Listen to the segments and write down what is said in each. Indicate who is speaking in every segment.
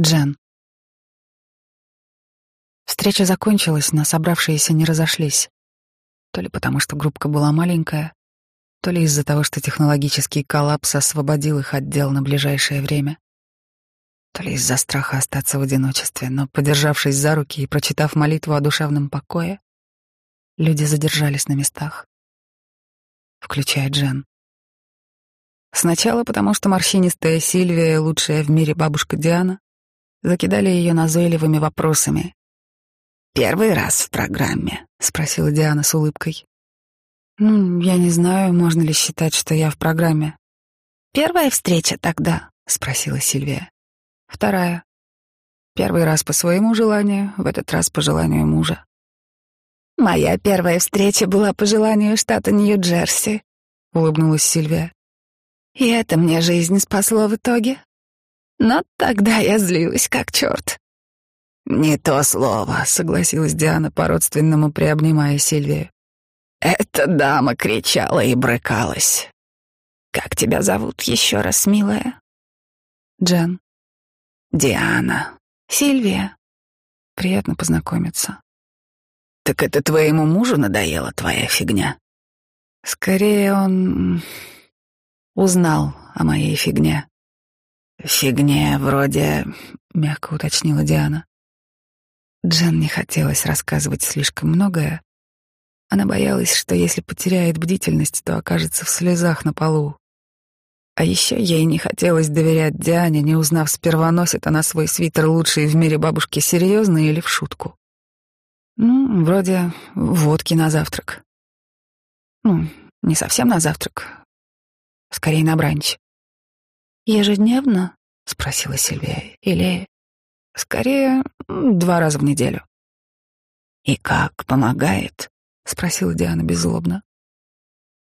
Speaker 1: Джен. Встреча закончилась, но собравшиеся не разошлись. То ли потому, что группка была маленькая, то ли из-за того, что технологический коллапс освободил их от дел на ближайшее время, то ли из-за страха остаться в одиночестве, но, подержавшись за руки и прочитав молитву о душевном покое, люди задержались на местах, включая Джен. Сначала потому, что морщинистая Сильвия, лучшая в мире бабушка Диана, закидали ее назойливыми вопросами.
Speaker 2: «Первый раз в программе?»
Speaker 1: — спросила Диана с улыбкой. «Ну, я не знаю, можно ли считать, что я в программе».
Speaker 2: «Первая встреча тогда?»
Speaker 1: — спросила Сильвия. «Вторая. Первый раз по своему желанию, в этот раз по желанию мужа».
Speaker 2: «Моя первая встреча была по желанию штата Нью-Джерси», — улыбнулась Сильвия. «И это мне жизнь спасло в итоге. Но тогда я злилась как черт».
Speaker 1: «Не то слово», — согласилась Диана по-родственному, приобнимая Сильвию.
Speaker 2: Эта дама кричала и брыкалась. «Как тебя зовут еще раз, милая?»
Speaker 1: «Джен».
Speaker 2: «Диана».
Speaker 1: «Сильвия». «Приятно познакомиться».
Speaker 2: «Так это твоему мужу надоела твоя фигня?»
Speaker 1: «Скорее он узнал о моей фигне».
Speaker 2: «Фигне вроде...»
Speaker 1: — мягко уточнила Диана. Джен не хотелось рассказывать слишком многое, она боялась, что если потеряет бдительность, то окажется в слезах на полу. А еще ей не хотелось доверять Диане, не узнав сперва, носит она свой свитер лучший в мире бабушки серьезно или в шутку. Ну, вроде водки на завтрак. Ну, не совсем на завтрак. Скорее на бранч.
Speaker 2: «Ежедневно?»
Speaker 1: — спросила Сильвия. «Или скорее два раза в неделю».
Speaker 2: «И как помогает?»
Speaker 1: — спросила Диана беззлобно.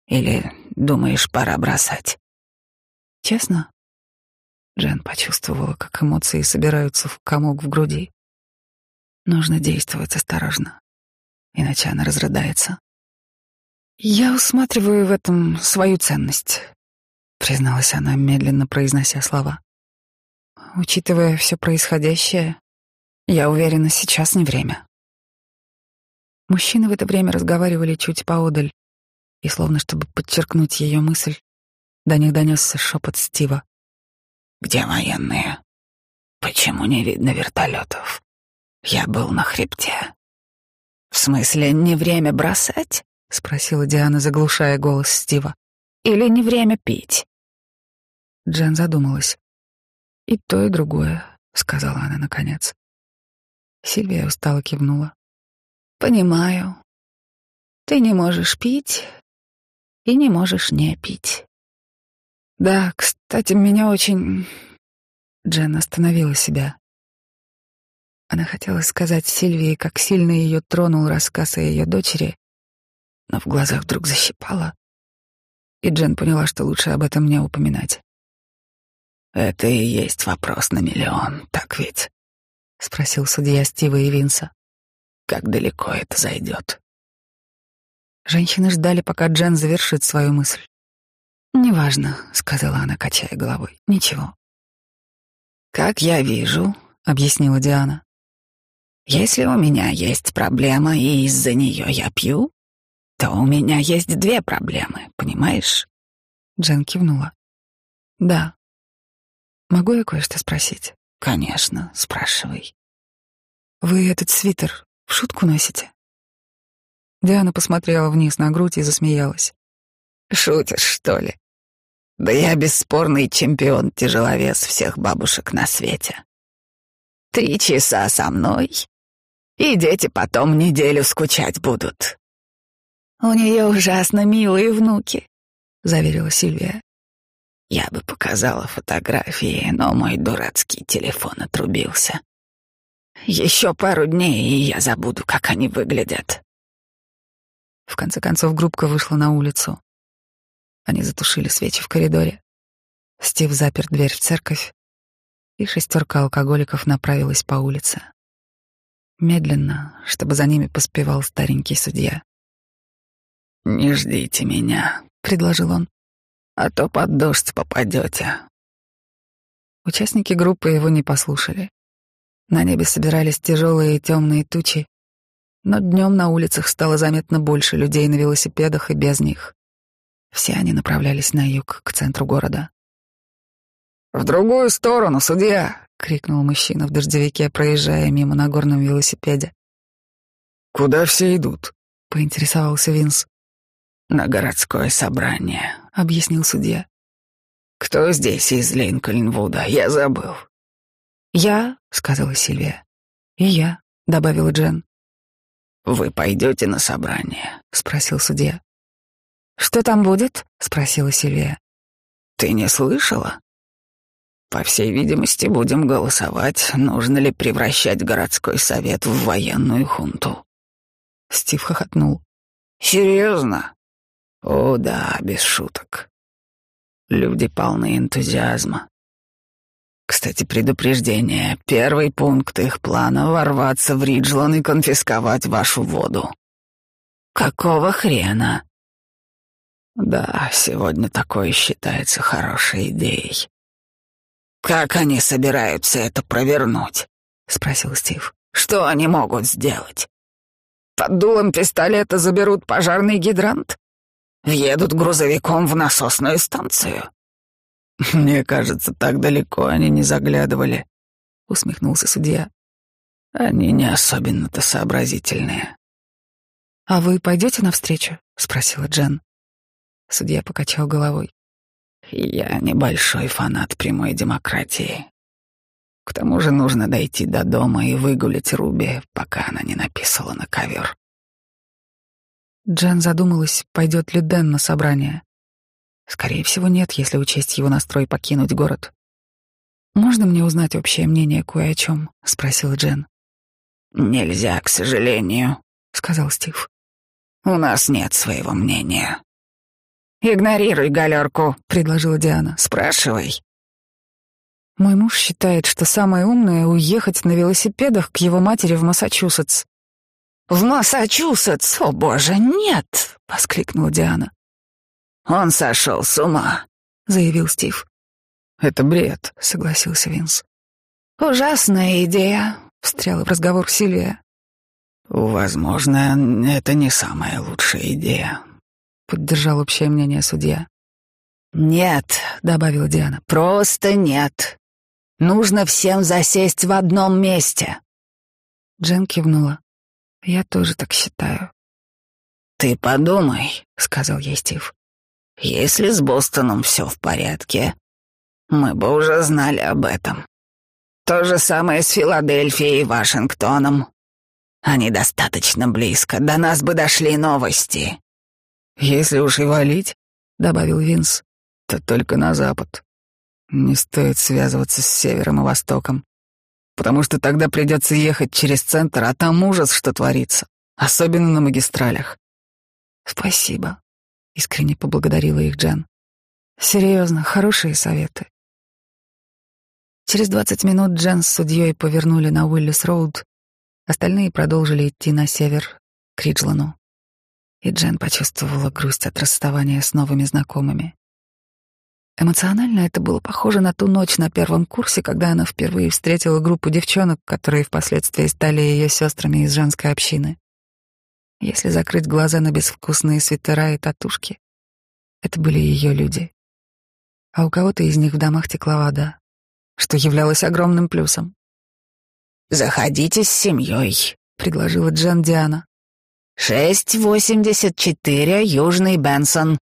Speaker 2: «Или думаешь, пора бросать?»
Speaker 1: «Честно?» Джен почувствовала, как эмоции собираются в комок в груди. Нужно действовать осторожно, иначе она разрыдается. «Я усматриваю в этом свою ценность», — призналась она, медленно произнося слова. «Учитывая все происходящее, я уверена, сейчас не время». Мужчины в это время разговаривали чуть поодаль, и словно чтобы подчеркнуть ее мысль, до них донесся шепот Стива.
Speaker 2: «Где военные? Почему не видно вертолетов? Я был на хребте». «В смысле, не время бросать?» — спросила Диана, заглушая голос Стива. «Или не время пить?» Джен задумалась. «И то, и другое», — сказала она наконец. Сильвия устало кивнула. Понимаю. Ты не можешь пить и не можешь не пить. Да, кстати, меня очень... Джен остановила себя. Она хотела сказать Сильвии, как сильно ее тронул рассказ о ее дочери, но в глазах вдруг защипала, и Джен поняла, что лучше об этом не упоминать. «Это и есть вопрос на миллион, так ведь?» — спросил судья Стива и Винса. Как далеко это зайдет?
Speaker 1: Женщины ждали, пока Джен завершит свою мысль. «Неважно», — сказала она, качая головой. «Ничего».
Speaker 2: «Как я вижу», — объяснила Диана, «если у меня есть проблема, и из-за нее я пью, то у меня есть две проблемы, понимаешь?»
Speaker 1: Джен кивнула. «Да. Могу я кое-что спросить?»
Speaker 2: «Конечно, спрашивай».
Speaker 1: «Вы этот свитер в шутку носите?» Диана посмотрела вниз на грудь и засмеялась.
Speaker 2: «Шутишь, что ли? Да я бесспорный чемпион тяжеловес всех бабушек на свете. Три часа со мной, и дети потом неделю скучать будут».
Speaker 1: «У нее ужасно милые внуки», — заверила Сильвия.
Speaker 2: Я бы показала фотографии, но мой дурацкий телефон отрубился. Еще пару дней, и я забуду, как они выглядят.
Speaker 1: В конце концов группка вышла на улицу. Они затушили свечи в коридоре. Стив запер дверь в церковь, и шестерка алкоголиков направилась по улице. Медленно, чтобы за ними поспевал старенький судья.
Speaker 2: «Не ждите меня», — предложил он, — «а то под дождь попадете».
Speaker 1: Участники группы его не послушали. На небе собирались тяжелые темные тучи, но днем на улицах стало заметно больше людей на велосипедах и без них. Все они направлялись на юг, к центру города.
Speaker 2: «В другую сторону, судья!»
Speaker 1: — крикнул мужчина в дождевике, проезжая мимо на горном велосипеде.
Speaker 2: «Куда все идут?»
Speaker 1: — поинтересовался Винс.
Speaker 2: «На городское собрание», —
Speaker 1: объяснил судья.
Speaker 2: «Кто здесь из Линкольнвуда? Я забыл».
Speaker 1: «Я», — сказала Сильвия. «И я», — добавила Джен.
Speaker 2: «Вы пойдете на собрание?»
Speaker 1: — спросил судья. «Что там будет?» — спросила Сильвия.
Speaker 2: «Ты не слышала?» «По всей видимости, будем голосовать, нужно ли превращать городской совет в военную хунту».
Speaker 1: Стив хохотнул.
Speaker 2: «Серьезно?» «О да, без шуток. Люди полны энтузиазма. Кстати, предупреждение. Первый пункт их плана — ворваться в Риджлон и конфисковать вашу воду. Какого хрена? Да, сегодня такое считается хорошей идеей. Как они собираются это провернуть? Спросил Стив. Что они могут сделать? Под дулом пистолета заберут пожарный гидрант? Въедут грузовиком в насосную станцию? Мне кажется, так далеко они не заглядывали, усмехнулся судья. Они не особенно-то сообразительные.
Speaker 1: А вы пойдете навстречу? спросила Джен. Судья покачал головой.
Speaker 2: Я небольшой фанат прямой демократии. К тому же нужно дойти до дома и выгулять Руби, пока она не написала на ковер.
Speaker 1: Джен задумалась, пойдет ли Дэн на собрание. Скорее всего, нет, если учесть его настрой покинуть город. «Можно мне узнать общее мнение кое о чем?» — спросила Джен.
Speaker 2: «Нельзя, к сожалению», — сказал Стив. «У нас нет своего мнения». «Игнорируй галерку», — предложила Диана. «Спрашивай».
Speaker 1: Мой муж считает, что самое умное — уехать на велосипедах к его матери в Массачусетс.
Speaker 2: «В Массачусетс? О, боже, нет!» — воскликнула Диана. «Он сошел с ума», — заявил Стив.
Speaker 1: «Это бред», — согласился Винс.
Speaker 2: «Ужасная идея», — встряла в разговор Сильвия. «Возможно, это не самая лучшая идея», —
Speaker 1: поддержал общее мнение судья.
Speaker 2: «Нет», — добавила Диана, — «просто нет. Нужно всем засесть в одном месте».
Speaker 1: Джен кивнула. «Я тоже так считаю».
Speaker 2: «Ты подумай», — сказал ей Стив. «Если с Бостоном все в порядке, мы бы уже знали об этом. То же самое с Филадельфией и Вашингтоном. Они достаточно близко, до нас бы дошли новости».
Speaker 1: «Если уж и валить», — добавил Винс, — «то только на запад. Не стоит связываться с севером и востоком, потому что тогда придется ехать через центр, а там ужас, что творится, особенно на магистралях». «Спасибо», — искренне поблагодарила их Джен. «Серьезно, хорошие советы». Через двадцать минут Джен с судьей повернули на Уиллис-Роуд, остальные продолжили идти на север, к Риджлану и Джен почувствовала грусть от расставания с новыми знакомыми. Эмоционально это было похоже на ту ночь на первом курсе, когда она впервые встретила группу девчонок, которые впоследствии стали ее сестрами из женской общины. Если закрыть глаза на безвкусные свитера и татушки, это были ее люди. А у кого-то из них в домах текла вода, что являлось огромным плюсом.
Speaker 2: «Заходите с семьей», —
Speaker 1: предложила Джен Диана.
Speaker 2: «Шесть восемьдесят четыре, Южный Бенсон.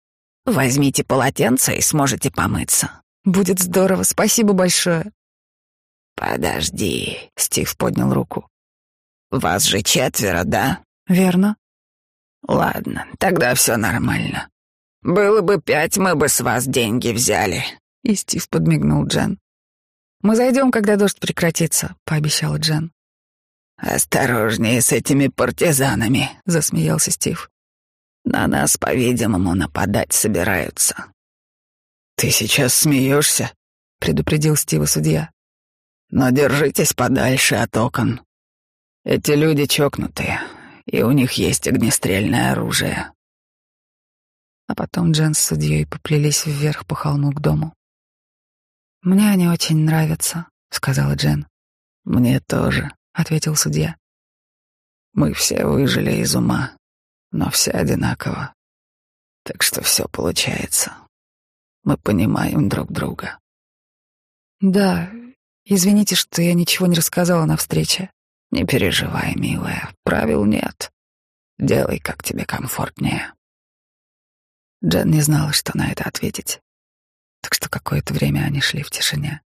Speaker 2: Возьмите полотенце и сможете помыться».
Speaker 1: «Будет здорово, спасибо большое».
Speaker 2: «Подожди», — Стив поднял руку. «Вас же четверо, да?»
Speaker 1: «Верно».
Speaker 2: «Ладно, тогда все нормально. Было бы пять, мы бы с вас деньги взяли».
Speaker 1: И Стив подмигнул Джен. «Мы зайдем, когда дождь прекратится», — пообещала Джен.
Speaker 2: «Осторожнее с этими партизанами», — засмеялся Стив. «На нас, по-видимому, нападать собираются». «Ты сейчас смеешься?» — предупредил Стива судья. «Но держитесь подальше от окон. Эти люди чокнутые, и у них есть огнестрельное оружие».
Speaker 1: А потом Джен с судьей поплелись вверх по холму к дому. «Мне они очень нравятся», — сказала Джен.
Speaker 2: Мне тоже, ответил судья. Мы все выжили из ума, но все одинаково. Так что все получается. Мы понимаем друг друга.
Speaker 1: Да, извините, что я ничего не рассказала на встрече.
Speaker 2: Не переживай, милая, правил нет. Делай, как тебе комфортнее. Джен не знала, что на это ответить, так что какое-то время они шли в тишине.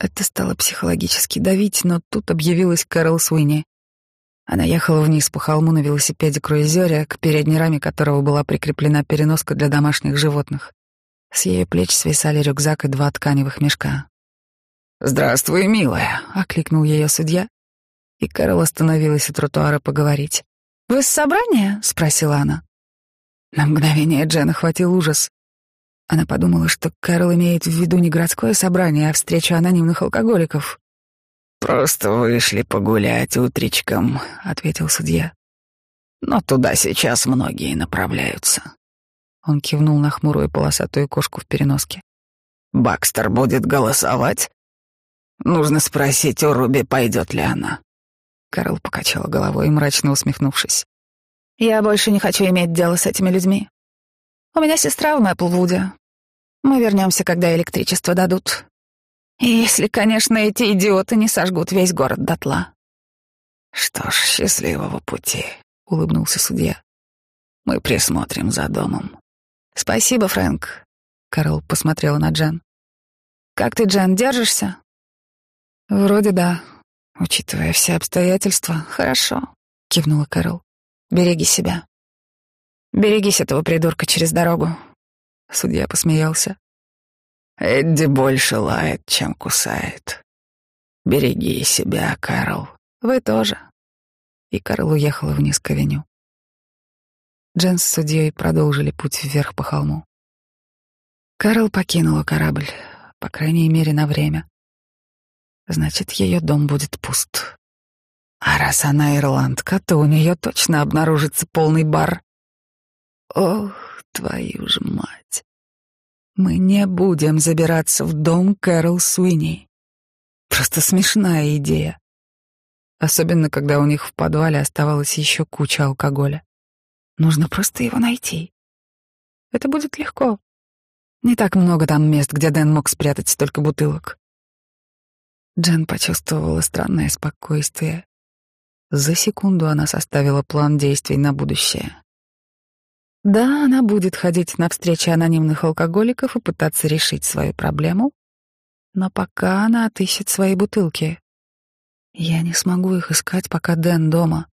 Speaker 1: Это стало психологически давить, но тут объявилась Кэрол Суини. Она ехала вниз по холму на велосипеде круизере, к передней раме которого была прикреплена переноска для домашних животных. С ее плеч свисали рюкзак и два тканевых мешка.
Speaker 2: «Здравствуй, милая!» — окликнул ее судья.
Speaker 1: И Кэрол остановилась у тротуара поговорить. «Вы с собрания?» — спросила она. На мгновение Джен охватил ужас. Она подумала, что Кэрол имеет в виду не городское собрание, а встречу анонимных алкоголиков.
Speaker 2: «Просто вышли погулять утречком», — ответил судья. «Но туда сейчас многие направляются».
Speaker 1: Он кивнул на хмурую полосатую кошку в переноске.
Speaker 2: «Бакстер будет голосовать? Нужно спросить у Руби, пойдет ли она».
Speaker 1: Карл покачала головой, мрачно усмехнувшись. «Я больше не хочу иметь дело с этими людьми. У меня сестра в Мэплвуде. Мы вернемся, когда электричество дадут. Если, конечно, эти идиоты не сожгут весь город дотла.
Speaker 2: Что ж, счастливого пути, улыбнулся судья. Мы присмотрим за домом.
Speaker 1: Спасибо, Фрэнк. Карл посмотрела на Джен. Как ты, Джен, держишься? Вроде да. Учитывая все обстоятельства, хорошо, кивнула Кэрол. Береги себя. Берегись этого придурка через дорогу. Судья посмеялся.
Speaker 2: Эдди больше лает, чем кусает. Береги себя, Карл.
Speaker 1: Вы тоже. И Карл уехала вниз к авеню. Джен с судьей продолжили путь вверх по холму. Карл покинула корабль, по крайней мере, на время. Значит, ее дом будет пуст. А раз она ирландка, то у нее точно обнаружится полный бар. Ох, твою ж мать. Мы не будем забираться в дом Кэрол Суини. Просто смешная идея. Особенно, когда у них в подвале оставалась еще куча алкоголя. Нужно просто его найти. Это будет легко. Не так много там мест, где Дэн мог спрятать столько бутылок. Джен почувствовала странное спокойствие. За секунду она составила план действий на будущее. Да, она будет ходить на встречи анонимных алкоголиков и пытаться решить свою проблему, но пока она отыщет свои бутылки. Я не смогу их искать, пока Дэн дома.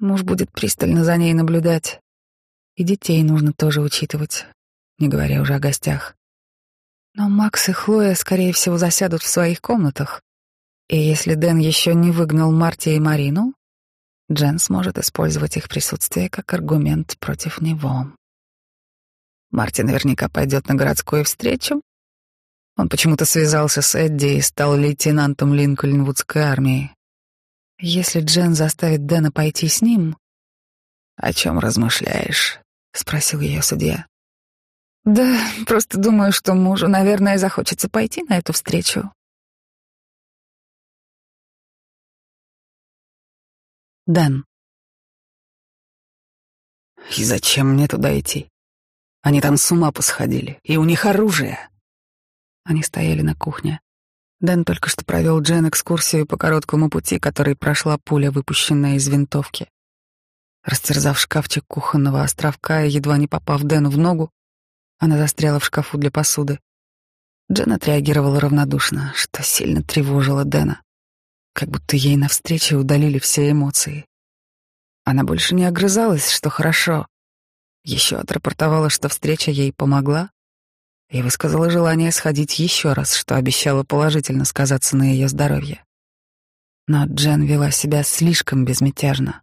Speaker 1: Муж будет пристально за ней наблюдать. И детей нужно тоже учитывать, не говоря уже о гостях. Но Макс и Хлоя, скорее всего, засядут в своих комнатах. И если Дэн еще не выгнал Марти и Марину, Джен сможет использовать их присутствие как аргумент против него. Марти наверняка пойдет на городскую встречу. Он почему-то связался с Эдди и стал лейтенантом Линкольнвудской армии. Если Джен заставит Дэна пойти с ним...
Speaker 2: «О чем размышляешь?» — спросил ее судья.
Speaker 1: «Да, просто думаю, что мужу, наверное, захочется пойти на эту встречу. Дэн.
Speaker 2: И зачем мне туда идти? Они там с ума посходили, и у них оружие.
Speaker 1: Они стояли на кухне. Дэн только что провел Джен экскурсию по короткому пути, который прошла пуля, выпущенная из винтовки. Растерзав шкафчик кухонного островка и едва не попав Дэну в ногу, она застряла в шкафу для посуды. Джен отреагировала равнодушно, что сильно тревожило Дэна как будто ей навстречу удалили все эмоции. Она больше не огрызалась, что хорошо. Еще отрапортовала, что встреча ей помогла, и высказала желание сходить еще раз, что обещала положительно сказаться на ее здоровье. Но Джен вела себя слишком безмятежно.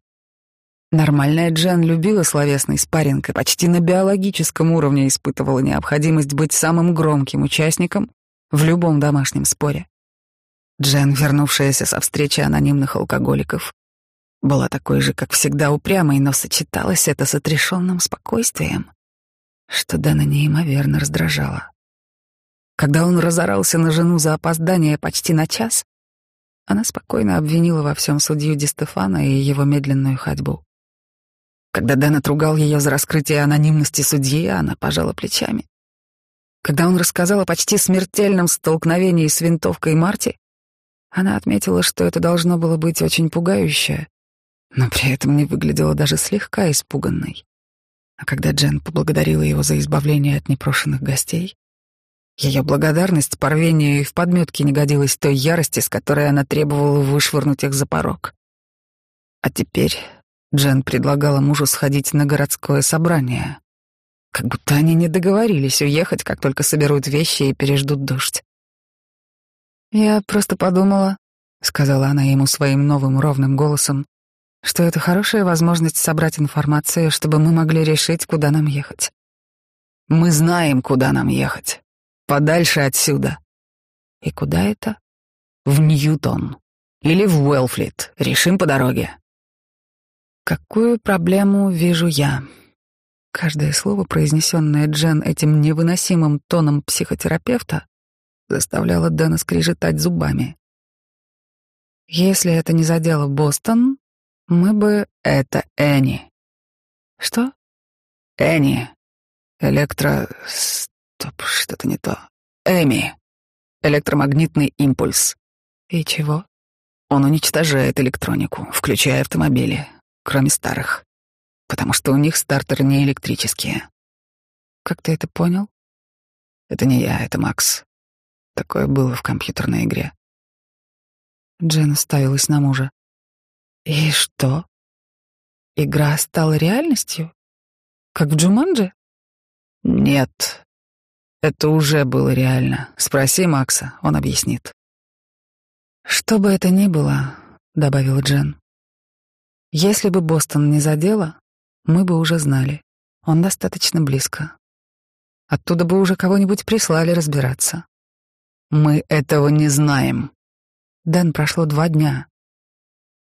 Speaker 1: Нормальная Джен любила словесный спарринг и почти на биологическом уровне испытывала необходимость быть самым громким участником в любом домашнем споре. Джен, вернувшаяся со встречи анонимных алкоголиков, была такой же, как всегда, упрямой, но сочеталось это с отрешенным спокойствием, что Дэна неимоверно раздражало. Когда он разорался на жену за опоздание почти на час, Она спокойно обвинила во всем судью Ди Стефана и его медленную ходьбу. Когда Дэн отругал ее за раскрытие анонимности судьи, она пожала плечами. Когда он рассказал о почти смертельном столкновении с винтовкой Марти, она отметила, что это должно было быть очень пугающе, но при этом не выглядела даже слегка испуганной. А когда Джен поблагодарила его за избавление от непрошенных гостей, ее благодарность по рвению и в подметке не годилась той ярости, с которой она требовала вышвырнуть их за порог. А теперь Джен предлагала мужу сходить на городское собрание. Как будто они не договорились уехать, как только соберут вещи и переждут дождь. «Я просто подумала», — сказала она ему своим новым ровным голосом, что это хорошая возможность собрать информацию, чтобы мы могли решить, куда нам ехать. «Мы знаем, куда нам ехать. Подальше отсюда». «И куда это?» «В Ньютон. Или в Уэлфлит. Решим по дороге». «Какую проблему вижу я?» Каждое слово, произнесенное Джен этим невыносимым тоном психотерапевта, заставляло Дэна скрежетать зубами. «Если это не задело Бостон, мы бы...» «Это Энни». «Что?» «Энни. Электро... Стоп, что-то не то. Эми. Электромагнитный импульс». «И чего?» «Он уничтожает электронику, включая автомобили, кроме старых, потому что у них стартеры не электрические». «Как ты это понял?» «Это не я, это Макс. Такое было в компьютерной игре. Джен ставилась на мужа. И что? Игра стала реальностью? Как в Джуманджи? Нет. Это уже было реально. Спроси Макса, он объяснит. Что бы это ни было, добавила Джен. Если бы Бостон не задела, мы бы уже знали. Он достаточно близко. Оттуда бы уже кого-нибудь прислали разбираться. Мы этого не знаем. Дэн, прошло два дня.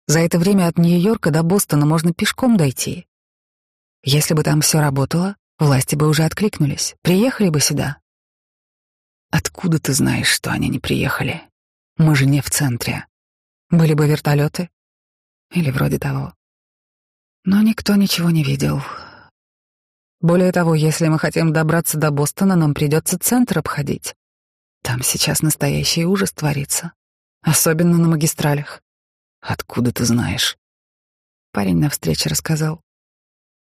Speaker 1: За это время от Нью-Йорка до Бостона можно пешком дойти. Если бы там все работало, власти бы уже откликнулись, приехали бы сюда. Откуда ты знаешь, что они не приехали? Мы же не в центре. Были бы вертолеты. Или вроде того. Но никто ничего не видел. Более того, если мы хотим добраться до Бостона, нам придется центр обходить. Там сейчас настоящий ужас творится. Особенно на магистралях. Откуда ты знаешь? Парень на встрече рассказал.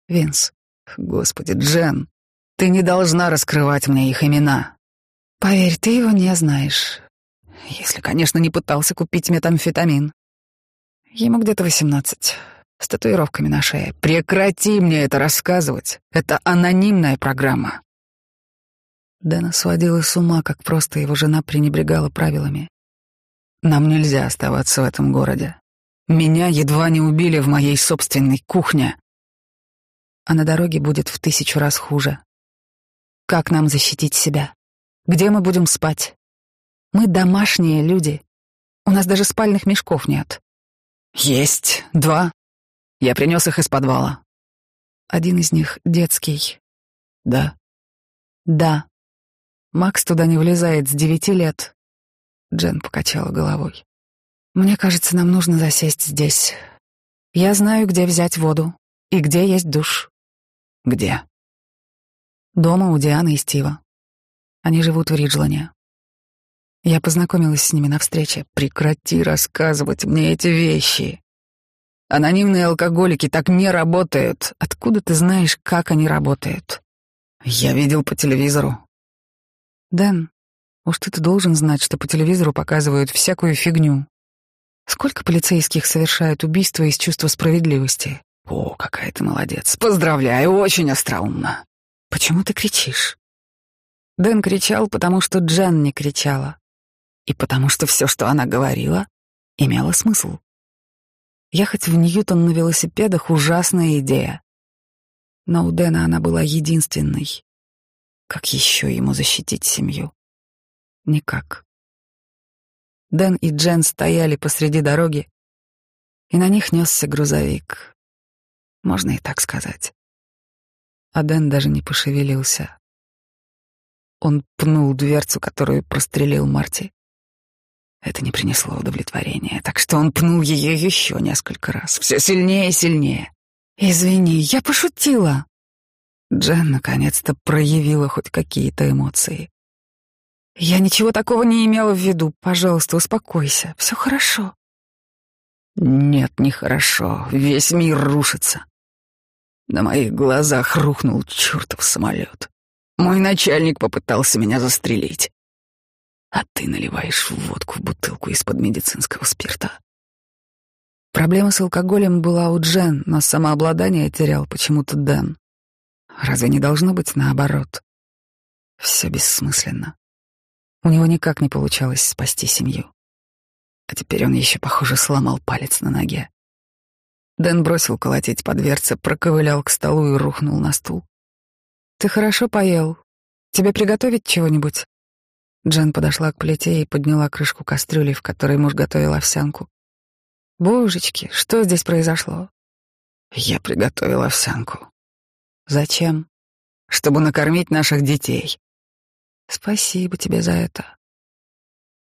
Speaker 1: Винс. Господи, Джен, ты не должна раскрывать мне их имена. Поверь, ты его не знаешь. Если, конечно, не пытался купить метамфетамин. Ему где-то восемнадцать. С татуировками на шее. Прекрати мне это рассказывать. Это анонимная программа. Дэна сводила с ума, как просто его жена пренебрегала правилами. «Нам нельзя оставаться в этом городе. Меня едва не убили в моей собственной кухне. А на дороге будет в тысячу раз хуже. Как нам защитить себя? Где мы будем спать? Мы домашние люди. У нас даже спальных мешков нет. Есть два. Я принес их из подвала. Один из них детский. Да. Да. Макс туда не влезает с девяти лет. Джен покачала головой. Мне кажется, нам нужно засесть здесь. Я знаю, где взять воду и где есть душ. Где? Дома у Дианы и Стива. Они живут в Риджлане. Я познакомилась с ними на встрече. Прекрати рассказывать мне эти вещи. Анонимные алкоголики так не работают. Откуда ты знаешь, как они работают? Я видел по телевизору. Дэн, уж ты-то должен знать, что по телевизору показывают всякую фигню. Сколько полицейских совершают убийства из чувства справедливости? О, какая ты молодец. Поздравляю, очень остроумно. Почему ты кричишь? Дэн кричал, потому что Джен не кричала. И потому что все, что она говорила, имело смысл. Ехать в Ньютон на велосипедах — ужасная идея. Но у Дэна она была единственной. Как еще ему защитить семью? Никак. Дэн и Джен стояли посреди дороги, и на них несся грузовик. Можно и так сказать. А Дэн даже не пошевелился. Он пнул дверцу, которую прострелил Марти. Это не принесло удовлетворения, так что он пнул ее еще несколько раз, все сильнее и сильнее. «Извини, я пошутила!» Джен наконец-то проявила хоть какие-то эмоции. «Я ничего такого не имела в виду. Пожалуйста, успокойся. Все хорошо». «Нет, нехорошо. Весь мир рушится. На моих глазах рухнул чертов самолет. Мой начальник попытался меня застрелить. А ты наливаешь водку в бутылку из-под медицинского спирта. Проблема с алкоголем была у Джен, но самообладание терял почему-то Дэн. Разве не должно быть наоборот? Все бессмысленно. У него никак не получалось спасти семью. А теперь он еще, похоже, сломал палец на ноге. Дэн бросил колотить по дверце, проковылял к столу и рухнул на стул. «Ты хорошо поел. Тебе приготовить чего-нибудь?» Джен подошла к плите и подняла крышку кастрюли, в которой муж готовил овсянку. «Божечки, что здесь произошло?» «Я приготовил овсянку». «Зачем?» «Чтобы накормить наших детей». «Спасибо тебе за это».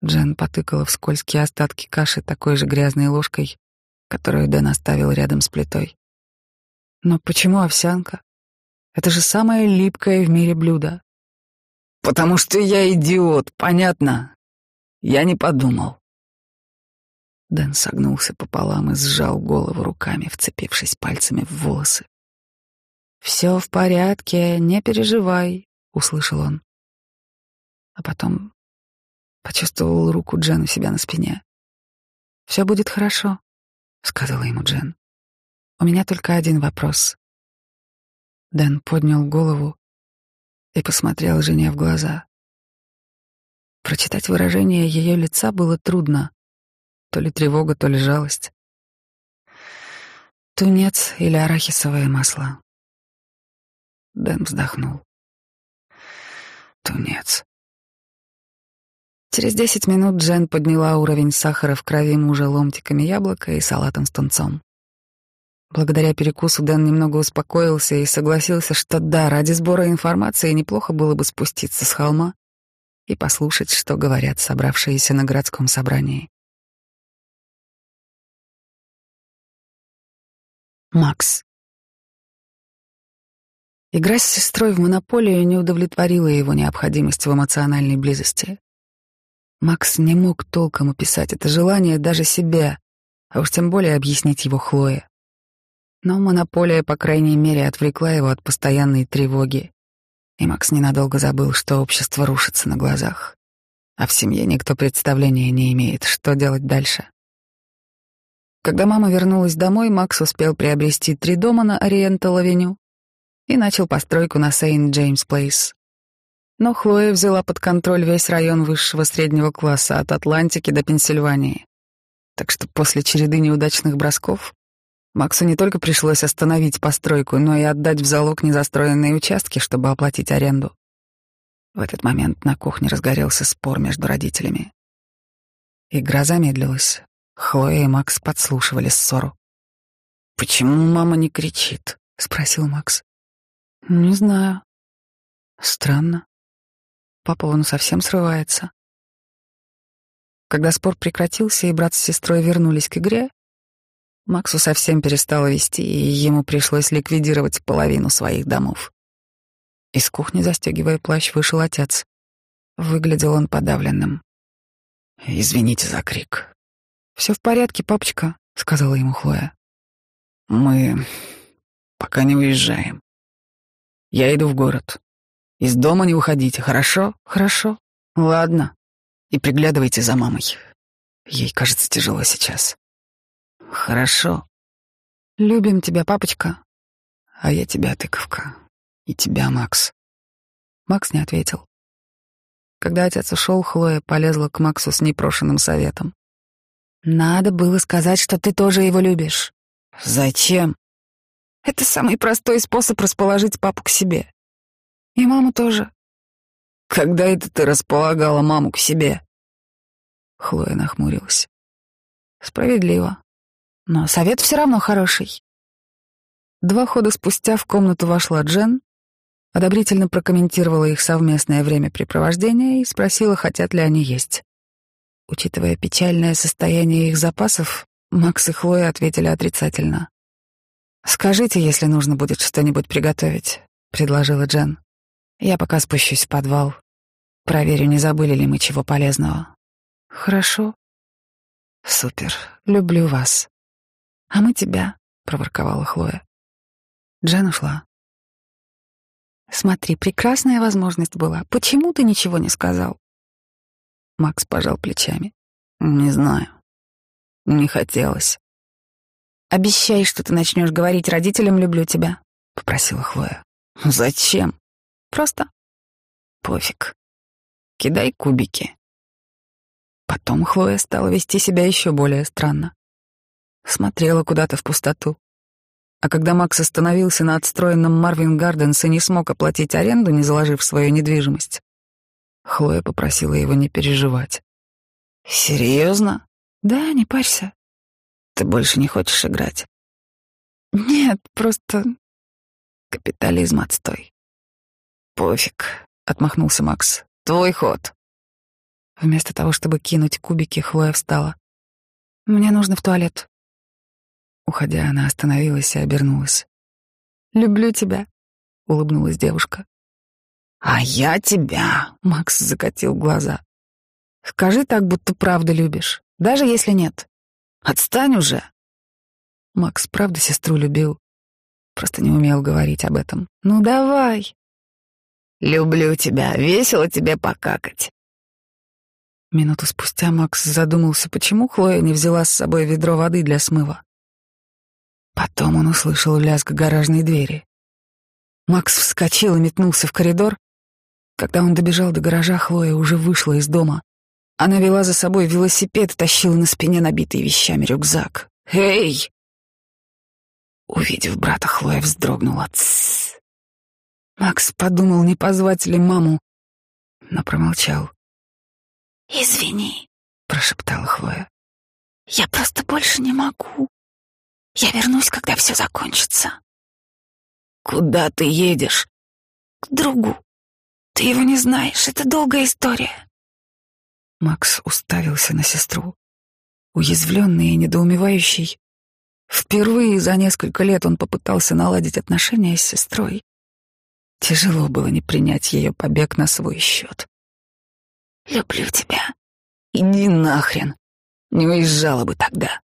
Speaker 1: Джен потыкала в скользкие остатки каши такой же грязной ложкой, которую Дэн оставил рядом с плитой. Но почему овсянка? Это же самое липкое в мире блюдо. Потому что я идиот, понятно? Я не подумал. Дэн согнулся пополам и сжал голову руками, вцепившись пальцами в волосы. «Все в порядке, не переживай», — услышал он. А потом почувствовал руку Джен у себя на спине. «Все будет хорошо сказала ему Джен. У меня только один вопрос. Дэн поднял голову и посмотрел жене в глаза. Прочитать выражение ее лица было трудно. То ли тревога, то ли жалость. Тунец или арахисовое масло. Дэн вздохнул. Тунец. Через десять минут Джен подняла уровень сахара в крови мужа ломтиками яблока и салатом с тунцом. Благодаря перекусу Дэн немного успокоился и согласился, что да, ради сбора информации неплохо было бы спуститься с холма и послушать, что говорят собравшиеся на городском собрании. Макс. Игра с сестрой в монополию не удовлетворила его необходимость в эмоциональной близости. Макс не мог толком описать это желание даже себе, а уж тем более объяснить его Хлое. Но монополия, по крайней мере, отвлекла его от постоянной тревоги, и Макс ненадолго забыл, что общество рушится на глазах, а в семье никто представления не имеет, что делать дальше. Когда мама вернулась домой, Макс успел приобрести три дома на Ориентал-авеню и начал постройку на Сейнт-Джеймс-Плейс. Но Хлоя взяла под контроль весь район высшего среднего класса от Атлантики до Пенсильвании. Так что после череды неудачных бросков Максу не только пришлось остановить постройку, но и отдать в залог незастроенные участки, чтобы оплатить аренду. В этот момент на кухне разгорелся спор между родителями. Игра замедлилась. Хлоя и Макс подслушивали ссору. «Почему мама не кричит?» — спросил Макс. «Не знаю. Странно. Папа вон совсем срывается. Когда спор прекратился и брат с сестрой вернулись к игре, Максу совсем перестало вести, и ему пришлось ликвидировать половину своих домов. Из кухни, застегивая плащ, вышел отец. Выглядел он подавленным. «Извините за крик». «Все в порядке, папочка», — сказала ему Хлоя. «Мы пока не уезжаем. Я иду в город. Из дома не уходите, хорошо? Хорошо. Ладно. И приглядывайте за мамой. Ей, кажется, тяжело сейчас. Хорошо. Любим тебя, папочка. А я тебя, тыковка. И тебя, Макс. Макс не ответил. Когда отец ушел, Хлоя полезла к Максу с непрошенным советом. Надо было сказать, что ты тоже его любишь. Зачем? Это самый простой способ расположить папу к себе. И маму тоже. Когда это ты располагала маму к себе? Хлоя нахмурилась. Справедливо. Но совет все равно хороший. Два хода спустя в комнату вошла Джен, одобрительно прокомментировала их совместное времяпрепровождение и спросила, хотят ли они есть. Учитывая печальное состояние их запасов, Макс и Хлоя ответили отрицательно. «Скажите, если нужно будет что-нибудь приготовить», — предложила Джен. «Я пока спущусь в подвал. Проверю, не забыли ли мы чего полезного». «Хорошо». «Супер. Люблю вас». «А мы тебя», — проворковала Хлоя. Джен ушла. «Смотри, прекрасная возможность была. Почему ты ничего не сказал?» Макс пожал плечами.
Speaker 2: «Не знаю. Не хотелось».
Speaker 1: «Обещай, что ты начнешь говорить родителям «люблю тебя», — попросила Хлоя.
Speaker 2: «Зачем?»
Speaker 1: «Просто».
Speaker 2: «Пофиг. Кидай кубики».
Speaker 1: Потом Хлоя стала вести себя еще более странно. Смотрела куда-то в пустоту. А когда Макс остановился на отстроенном Марвин Гарденс и не смог оплатить аренду, не заложив свою недвижимость, Хлоя попросила его не переживать.
Speaker 2: «Серьезно?»
Speaker 1: «Да, не парься.
Speaker 2: Ты больше не хочешь играть?»
Speaker 1: «Нет, просто...»
Speaker 2: «Капитализм отстой». «Пофиг», — отмахнулся Макс. «Твой ход».
Speaker 1: Вместо того, чтобы кинуть кубики, Хлоя встала. «Мне нужно в туалет». Уходя, она остановилась и обернулась. «Люблю тебя», — улыбнулась девушка.
Speaker 2: «А я тебя», —
Speaker 1: Макс закатил глаза. «Скажи так, будто правда любишь, даже если нет.
Speaker 2: Отстань уже».
Speaker 1: Макс правда сестру любил, просто не умел говорить об этом. «Ну давай».
Speaker 2: «Люблю тебя, весело тебе покакать».
Speaker 1: Минуту спустя Макс задумался, почему Хлоя не взяла с собой ведро воды для смыва. Потом он услышал лязг гаражной двери. Макс вскочил и метнулся в коридор. Когда он добежал до гаража, Хлоя уже вышла из дома. Она вела за собой велосипед, тащила на спине набитый вещами рюкзак. «Эй!» Увидев брата, Хлоя вздрогнула. «Тссс!» Макс подумал, не позвать ли маму, но промолчал.
Speaker 2: «Извини», —
Speaker 1: прошептала Хлоя.
Speaker 2: «Я просто больше не могу. Я вернусь, когда все закончится». «Куда ты едешь?»
Speaker 1: «К другу. Ты его не знаешь, это долгая история». Макс уставился на сестру, уязвленный и недоумевающий. Впервые за несколько лет он попытался наладить отношения с сестрой. Тяжело было не принять ее побег на свой счет.
Speaker 2: «Люблю тебя».
Speaker 1: «Иди нахрен. Не уезжала бы тогда».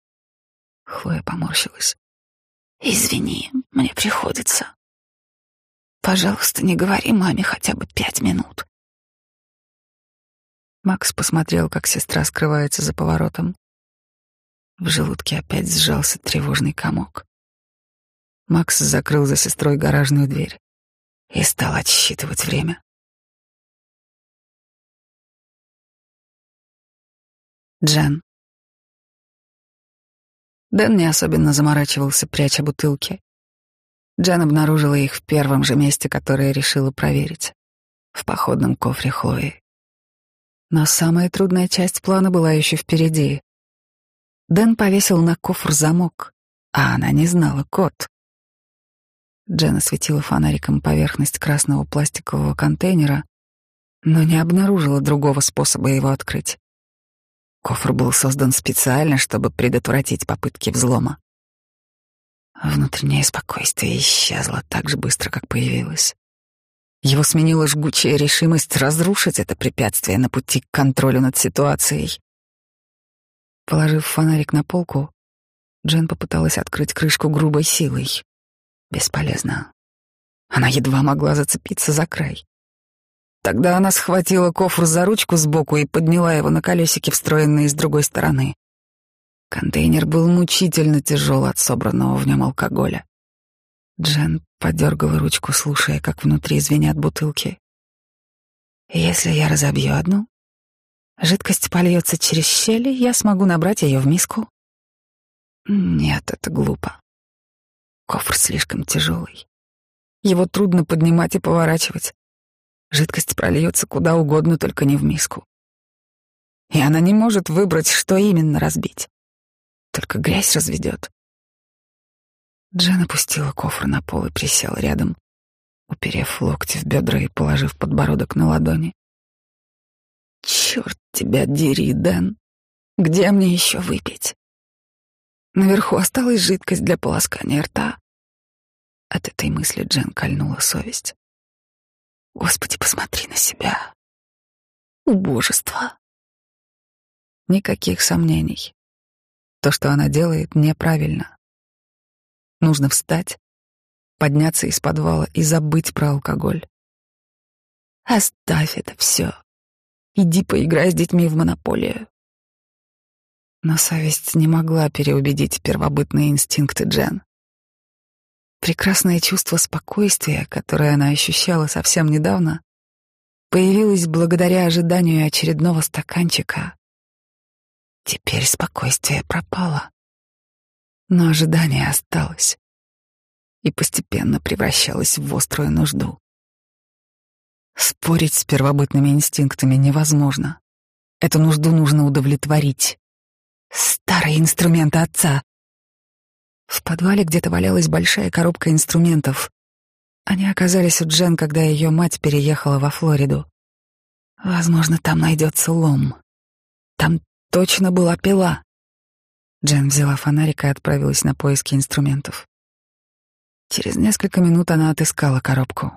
Speaker 1: Хлоя поморщилась.
Speaker 2: «Извини, мне приходится.
Speaker 1: Пожалуйста, не говори маме хотя бы пять минут». Макс посмотрел, как сестра скрывается за поворотом. В желудке опять сжался тревожный комок. Макс закрыл за сестрой гаражную дверь и стал отсчитывать время. Джен. Дэн не особенно заморачивался, пряча бутылки. Джен обнаружила их в первом же месте, которое решила проверить — в походном кофре Хлои. Но самая трудная часть плана была еще впереди. Дэн повесил на кофр замок, а она не знала код. Джен осветила фонариком поверхность красного пластикового контейнера, но не обнаружила другого способа его открыть. Кофр был создан специально, чтобы предотвратить попытки взлома. Внутреннее спокойствие исчезло так же быстро, как появилось. Его сменила жгучая решимость разрушить это препятствие на пути к контролю над ситуацией. Положив фонарик на полку, Джен попыталась открыть крышку грубой силой. Бесполезно. Она едва могла зацепиться за край. Тогда она схватила кофр за ручку сбоку и подняла его на колесике, встроенные с другой стороны. Контейнер был мучительно тяжел от собранного в нем алкоголя. Джен подергала ручку, слушая, как внутри звенят бутылки. «Если я разобью одну, жидкость польется через щели, я смогу набрать ее в миску». Нет, это глупо. Кофр слишком тяжелый. Его трудно поднимать и поворачивать. Жидкость прольется куда угодно, только не в миску. И она не может выбрать, что именно разбить. Только грязь разведет. Джен опустила кофр на пол и присела рядом, уперев локти в бедра и положив подбородок на ладони. «Черт тебя дери, Дэн!» Где мне еще выпить? Наверху осталась жидкость для полоскания рта. От этой мысли Джен кольнула совесть. Господи, посмотри на себя. Убожество. Никаких сомнений. То, что она делает, неправильно. Нужно встать, подняться из подвала и забыть про алкоголь. Оставь это все. Иди поиграй с детьми в монополию. Но совесть не могла переубедить первобытные инстинкты Джен. Прекрасное чувство спокойствия, которое она ощущала совсем недавно, появилось благодаря ожиданию очередного стаканчика. Теперь спокойствие пропало, но ожидание осталось и постепенно превращалось в острую нужду. Спорить с первобытными инстинктами невозможно. Эту нужду нужно удовлетворить. Старые инструменты отца. В подвале где-то валялась большая коробка инструментов. Они оказались у Джен, когда ее мать переехала во Флориду. Возможно, там найдется лом. Там точно была пила. Джен взяла фонарик и отправилась на поиски инструментов. Через несколько минут она отыскала коробку.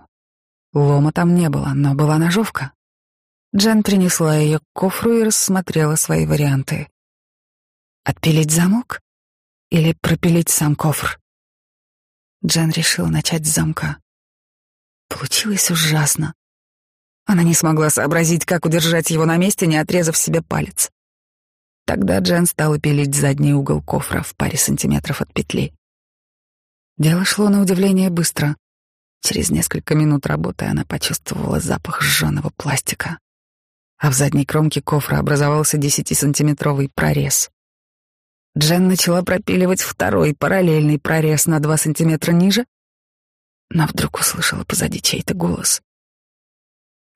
Speaker 1: Лома там не было, но была ножовка. Джен принесла ее к кофру и рассмотрела свои варианты. Отпилить замок или пропилить сам кофр? Джен решила начать с замка. Получилось ужасно. Она не смогла сообразить, как удержать его на месте, не отрезав себе палец. Тогда Джен стала пилить задний угол кофра в паре сантиметров от петли. Дело шло на удивление быстро. Через несколько минут работы она почувствовала запах сжженного пластика, а в задней кромке кофра образовался десятисантиметровый прорез. Джен начала пропиливать второй параллельный прорез на два сантиметра ниже, но вдруг услышала позади чей-то голос.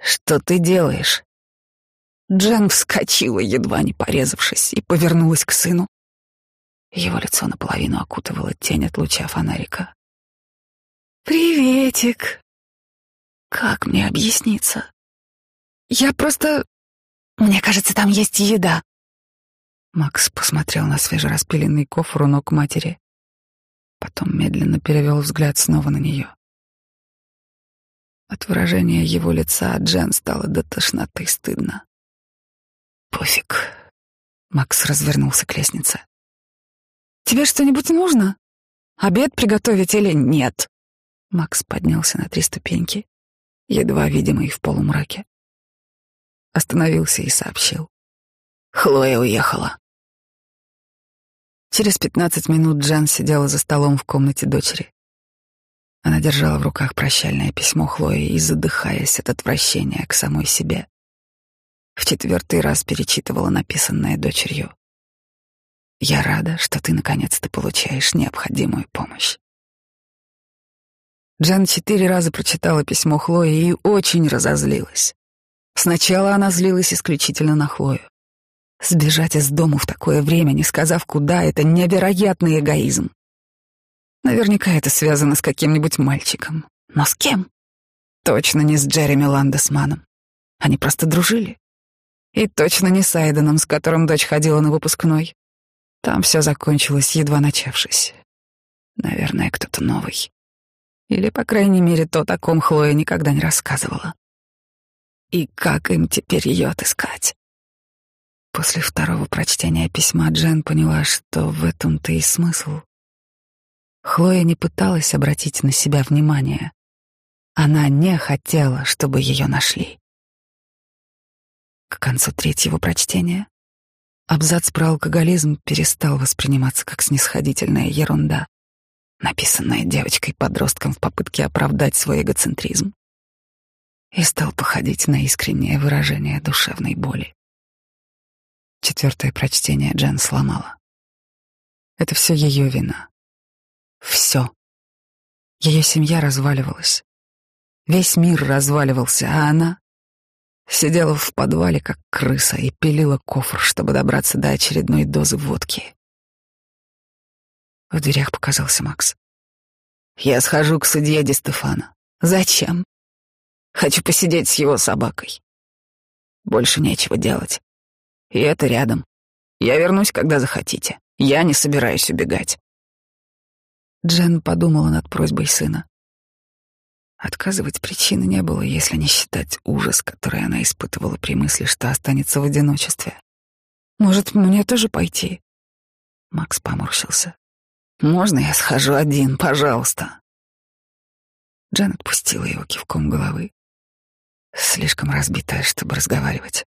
Speaker 1: «Что ты делаешь?» Джен вскочила, едва не порезавшись, и повернулась к сыну. Его лицо наполовину окутывало тень от луча фонарика. «Приветик!» «Как мне объясниться?» «Я просто... Мне кажется, там есть еда». Макс посмотрел на свежераспиленный кофр у ног матери. Потом медленно перевел взгляд снова на нее. От выражения его лица Джен стало до тошноты стыдно. «Пофиг». Макс развернулся к лестнице. «Тебе что-нибудь нужно? Обед приготовить или нет?» Макс поднялся на три ступеньки, едва видимый в полумраке. Остановился и сообщил. Хлоя уехала. Через пятнадцать минут Джан сидела за столом в комнате дочери. Она держала в руках прощальное письмо Хлои и, задыхаясь от отвращения к самой себе, в четвертый раз перечитывала написанное дочерью. «Я рада, что ты наконец-то получаешь необходимую помощь». Джан четыре раза прочитала письмо Хлои и очень разозлилась. Сначала она злилась исключительно на Хлою. Сбежать из дома в такое время, не сказав куда, это невероятный эгоизм. Наверняка это связано с каким-нибудь мальчиком. Но с кем? Точно не с Джереми Ландесманом. Они просто дружили. И точно не с Айденом, с которым дочь ходила на выпускной. Там все закончилось, едва начавшись. Наверное, кто-то новый. Или, по крайней мере, то, о ком Хлоя никогда не рассказывала. И как им теперь ее отыскать? После второго прочтения письма Джен поняла, что в этом-то и смысл. Хлоя не пыталась обратить на себя внимание. Она не хотела, чтобы ее нашли. К концу третьего прочтения абзац про алкоголизм перестал восприниматься как снисходительная ерунда написанное девочкой-подростком в попытке оправдать свой эгоцентризм, и стал походить на искреннее выражение душевной боли. Четвертое прочтение Джен сломала. Это все ее вина. Все. Ее семья разваливалась. Весь мир разваливался, а она сидела в подвале, как крыса, и пилила кофр, чтобы добраться до очередной дозы водки. В дверях показался Макс. «Я схожу к судье Ди Стефана. Зачем? Хочу посидеть с его собакой. Больше нечего делать. И это рядом.
Speaker 2: Я вернусь, когда захотите. Я не собираюсь убегать.
Speaker 1: Джен подумала над просьбой сына. Отказывать причины не было, если не считать ужас, который она испытывала при мысли, что останется в одиночестве. Может, мне тоже пойти? Макс поморщился.
Speaker 2: Можно я схожу один, пожалуйста?
Speaker 1: Джен отпустила его кивком головы, слишком разбитая, чтобы разговаривать.